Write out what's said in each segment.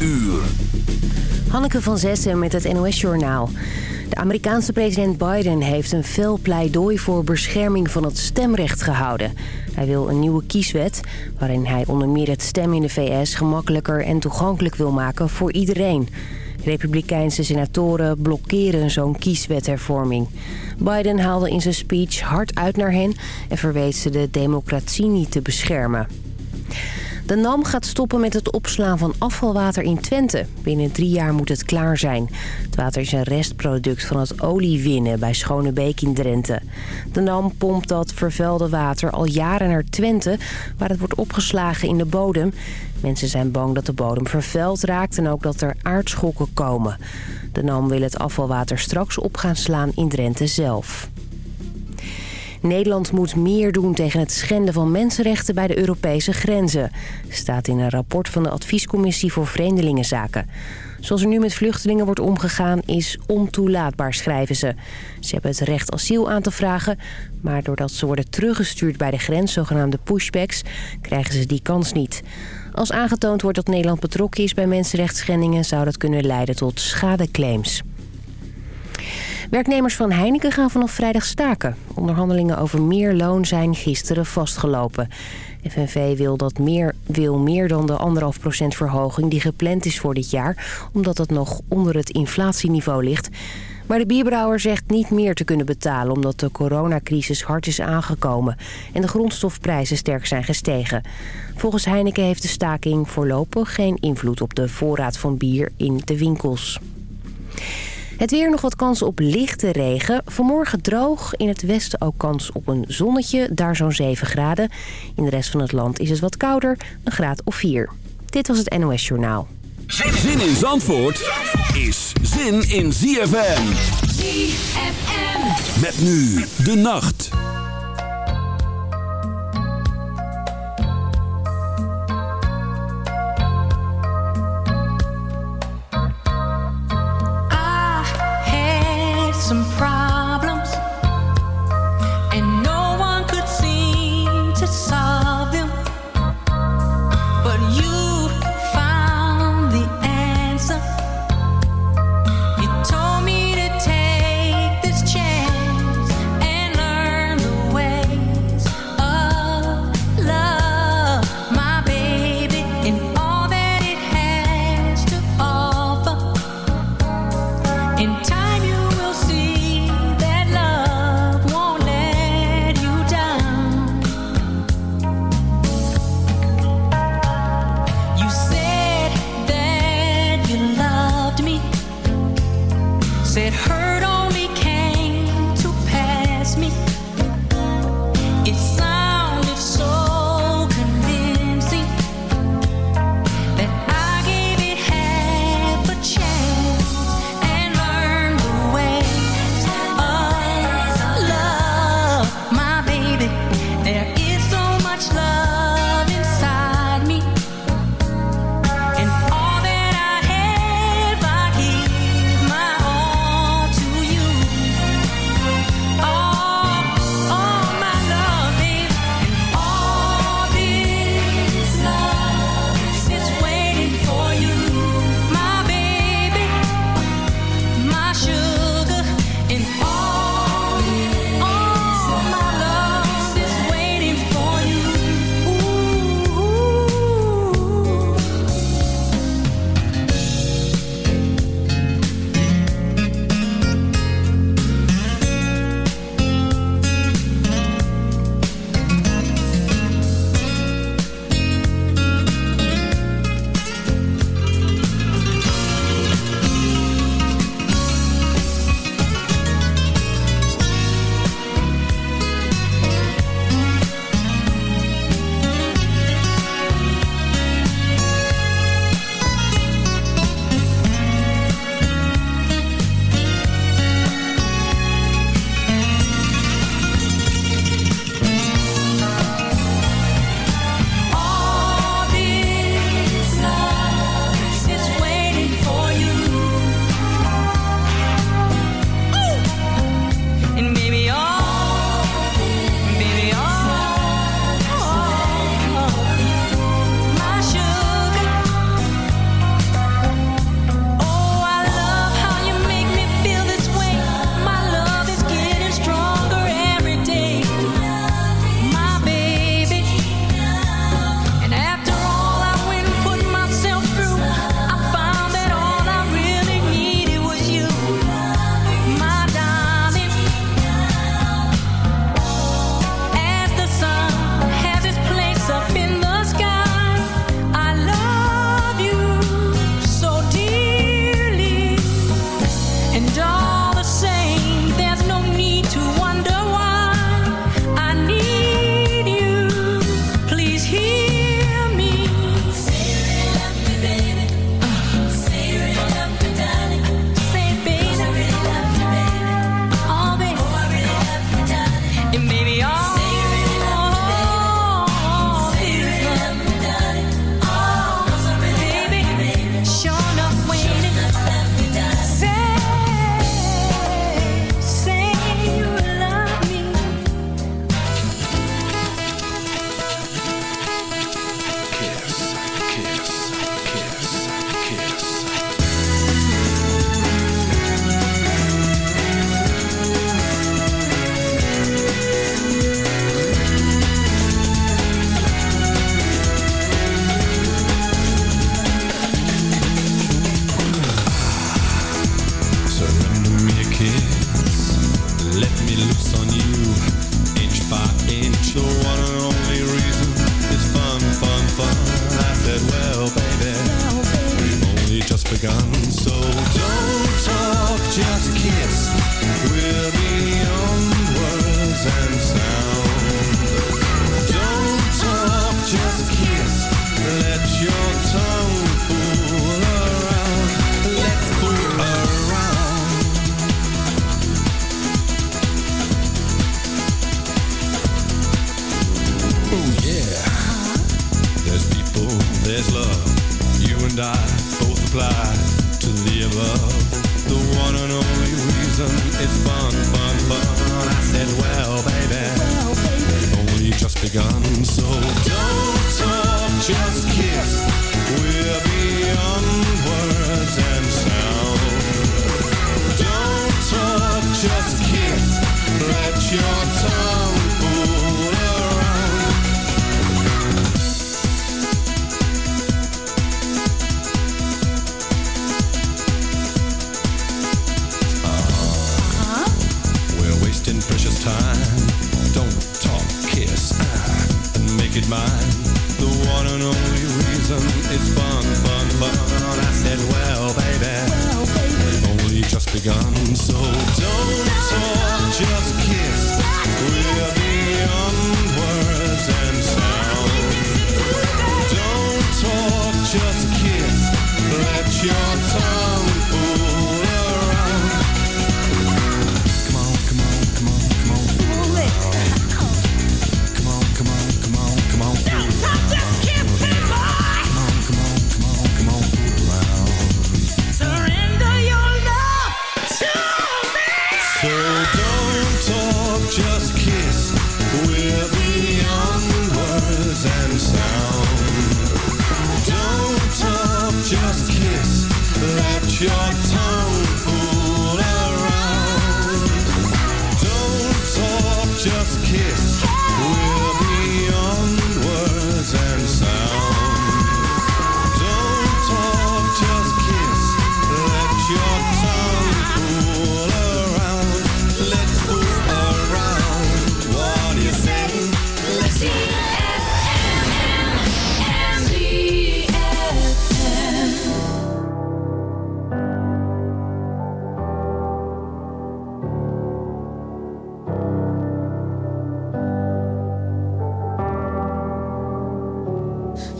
uur. Hanneke van Zessen met het NOS-journaal. De Amerikaanse president Biden heeft een fel pleidooi voor bescherming van het stemrecht gehouden. Hij wil een nieuwe kieswet waarin hij onder meer het stemmen in de VS gemakkelijker en toegankelijk wil maken voor iedereen. Republikeinse senatoren blokkeren zo'n kieswethervorming. Biden haalde in zijn speech hard uit naar hen en verwees ze de democratie niet te beschermen. De NAM gaat stoppen met het opslaan van afvalwater in Twente. Binnen drie jaar moet het klaar zijn. Het water is een restproduct van het oliewinnen bij Schonebeek in Drenthe. De NAM pompt dat vervuilde water al jaren naar Twente... waar het wordt opgeslagen in de bodem. Mensen zijn bang dat de bodem vervuild raakt en ook dat er aardschokken komen. De NAM wil het afvalwater straks op gaan slaan in Drenthe zelf. Nederland moet meer doen tegen het schenden van mensenrechten bij de Europese grenzen. Staat in een rapport van de Adviescommissie voor Vreemdelingenzaken. Zoals er nu met vluchtelingen wordt omgegaan is ontoelaatbaar, schrijven ze. Ze hebben het recht asiel aan te vragen... maar doordat ze worden teruggestuurd bij de grens, zogenaamde pushbacks... krijgen ze die kans niet. Als aangetoond wordt dat Nederland betrokken is bij mensenrechtsschendingen... zou dat kunnen leiden tot schadeclaims. Werknemers van Heineken gaan vanaf vrijdag staken. Onderhandelingen over meer loon zijn gisteren vastgelopen. FNV wil, dat meer, wil meer dan de 1,5% verhoging die gepland is voor dit jaar... omdat het nog onder het inflatieniveau ligt. Maar de bierbrouwer zegt niet meer te kunnen betalen... omdat de coronacrisis hard is aangekomen... en de grondstofprijzen sterk zijn gestegen. Volgens Heineken heeft de staking voorlopig geen invloed op de voorraad van bier in de winkels. Het weer nog wat kans op lichte regen. Vanmorgen droog. In het westen ook kans op een zonnetje. Daar zo'n 7 graden. In de rest van het land is het wat kouder. Een graad of 4. Dit was het NOS Journaal. Zin in Zandvoort is zin in ZFM. ZFM. Met nu de nacht.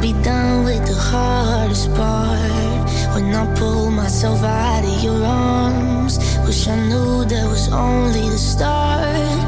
be done with the hardest part. When I pull myself out of your arms, wish I knew that was only the start.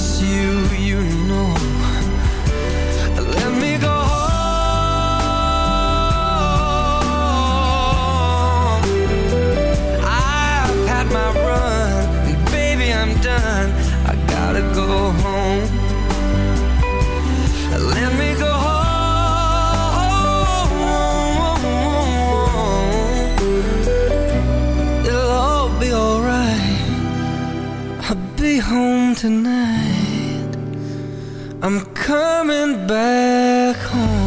miss you, you know. Let me go home. I've had my run Baby, I'm done. I gotta go home. Let me go home. It'll all be alright. I'll be home tonight. I'm coming back home.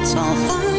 het zal gaan.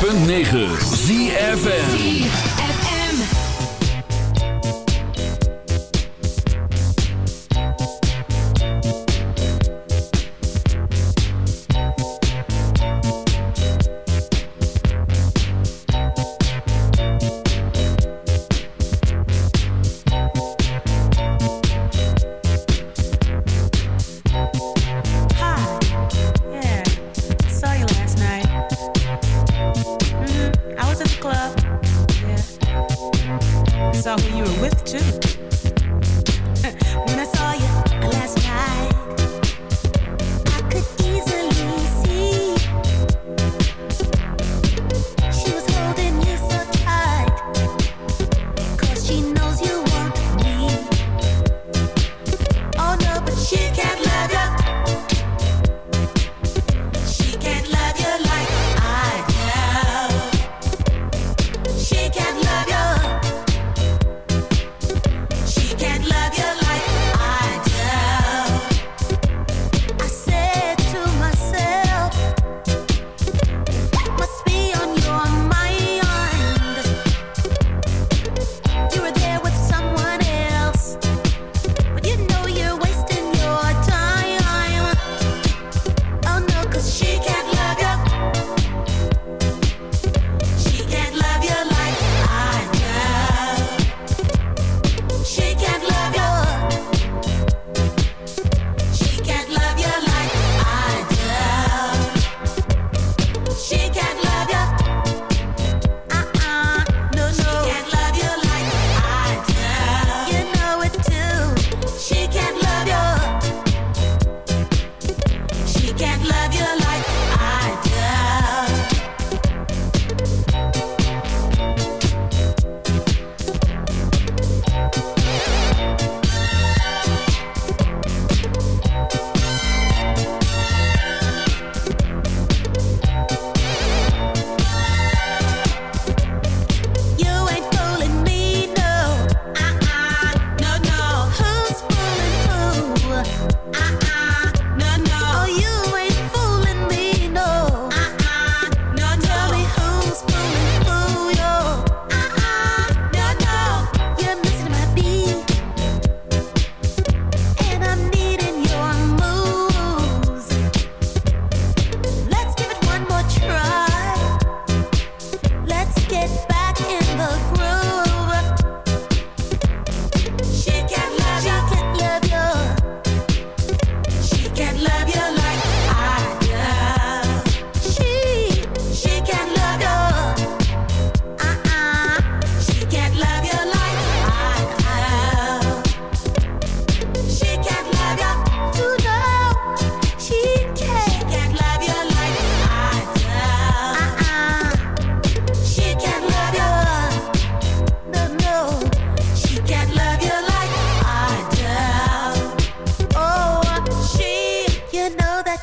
106.9 ZFM.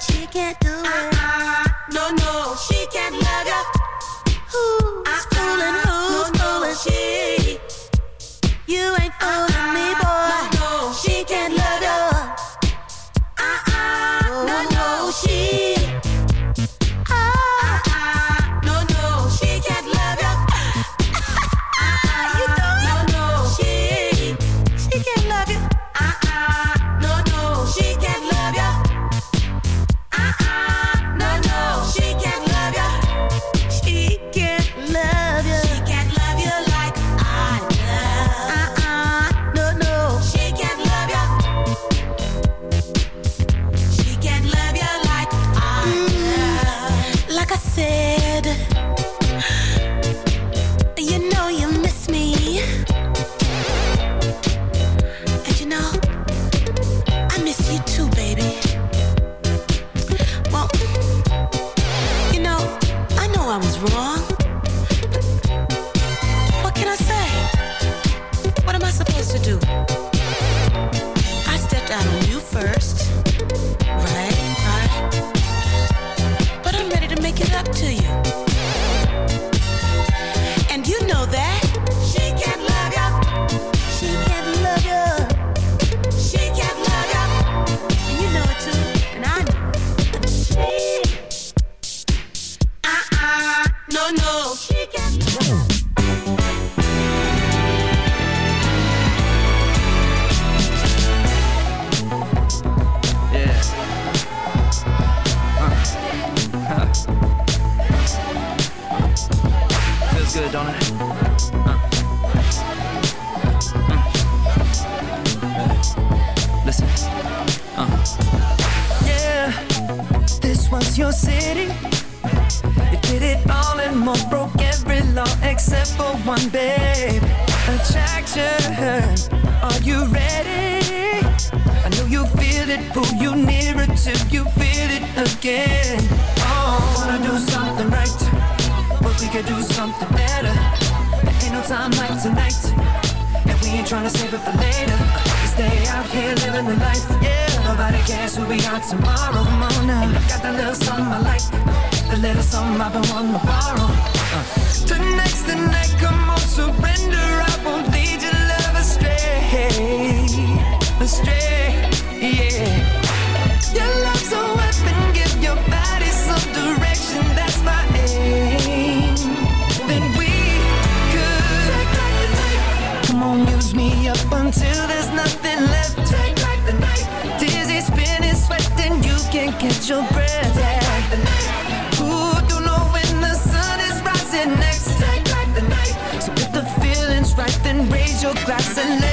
she can't do it. Good, don't it? Listen. Uh. Yeah. This was your city. You did it all and more, broke every law except for one, babe. Attraction. Are you ready? I know you feel it, pull you nearer till you it for later. Stay out here living the life, yeah. Nobody cares who we are tomorrow. On and I got that little something I like, the little something I've been wanting to borrow. Uh. Tonight's the night, come on, surrender. I won't lead your love astray astray. Yeah. Your love's a weapon, give your body catch your breath. Back the. Ooh, don't know when the sun is rising next. So if the feeling's right, then raise your glass and let's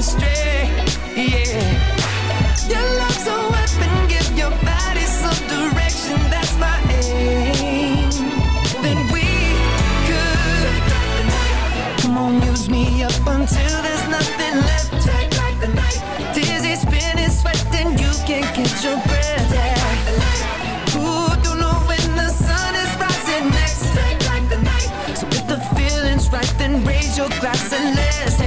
Astray. Yeah. Glass and let's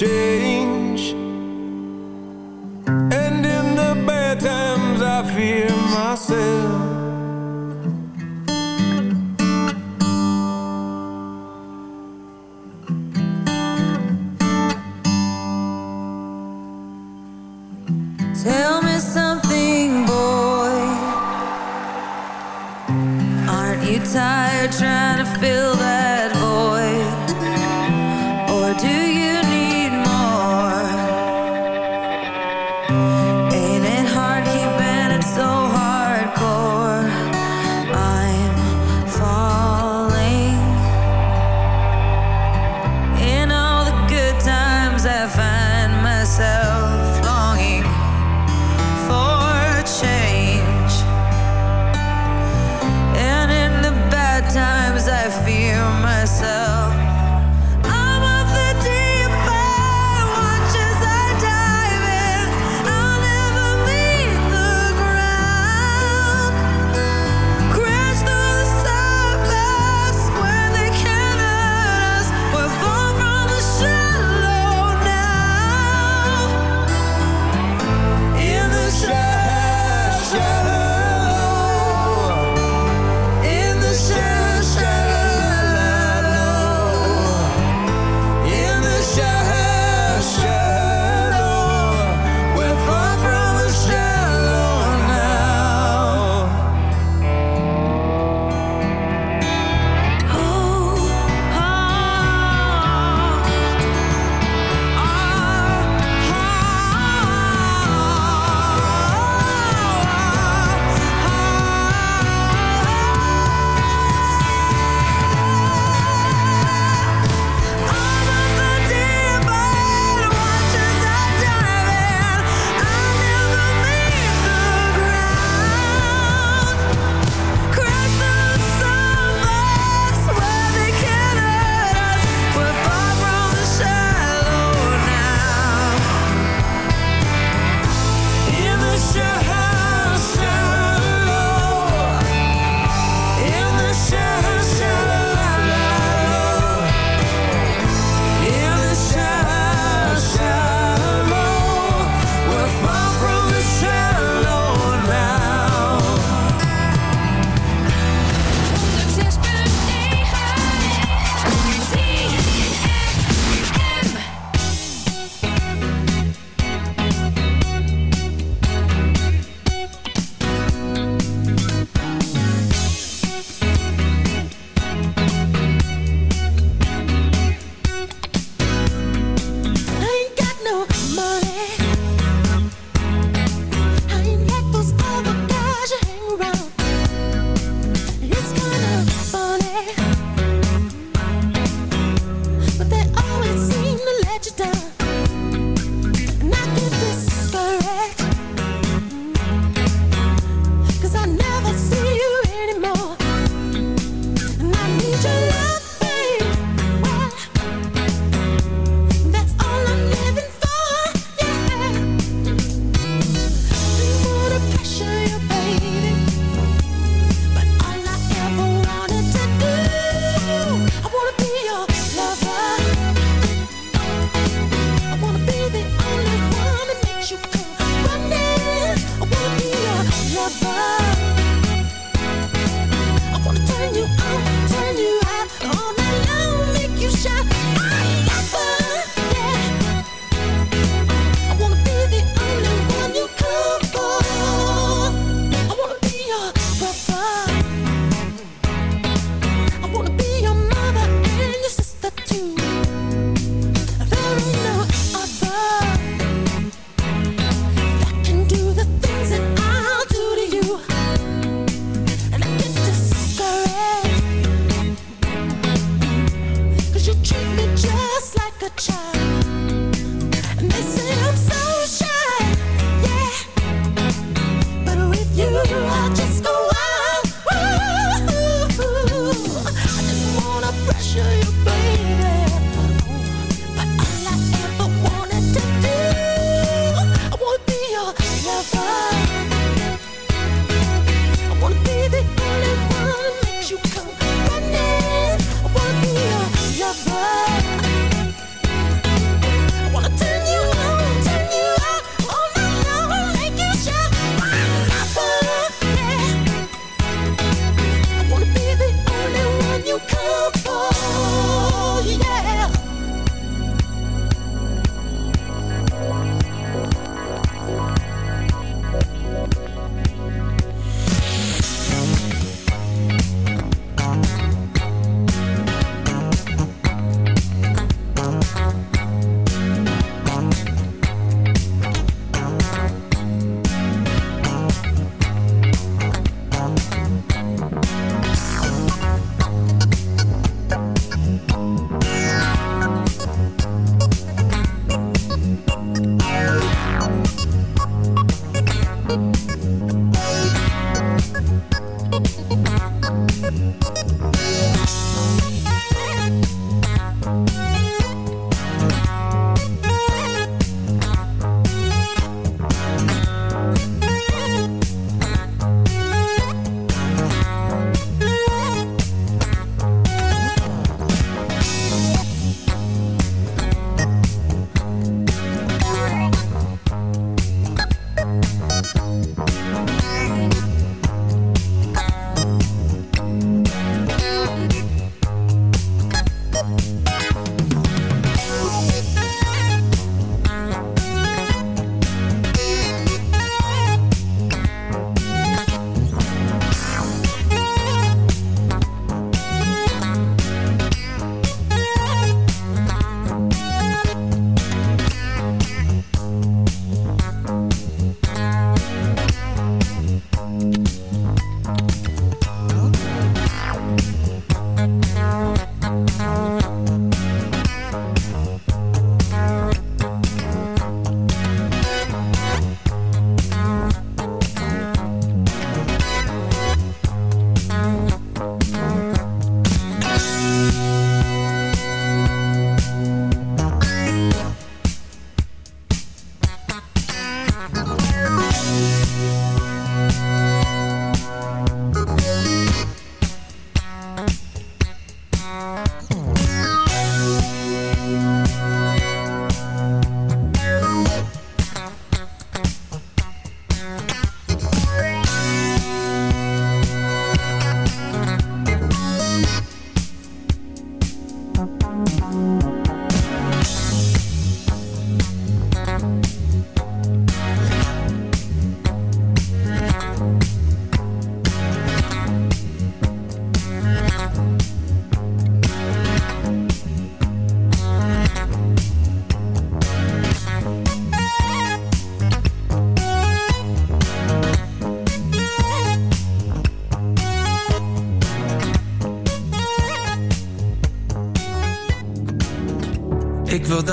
change.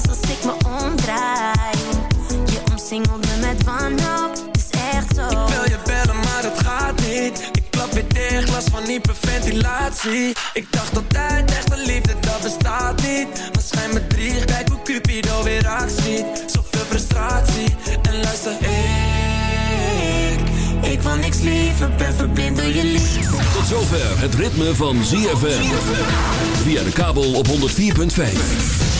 pas als ik me omdraai Je omsingelt me met wanhoop, het is echt zo Ik wil je bellen, maar het gaat niet. Ik klap weer dicht, last van hyperventilatie. Ik dacht altijd, echte liefde, dat bestaat niet. Maar schijn me drie, kijk hoe Cupido weer actie. Zoveel frustratie, en luister, ik... Ik wil niks liever, ben verblind door je liefde. Tot zover het ritme van ZFM. Via de kabel op 104.5.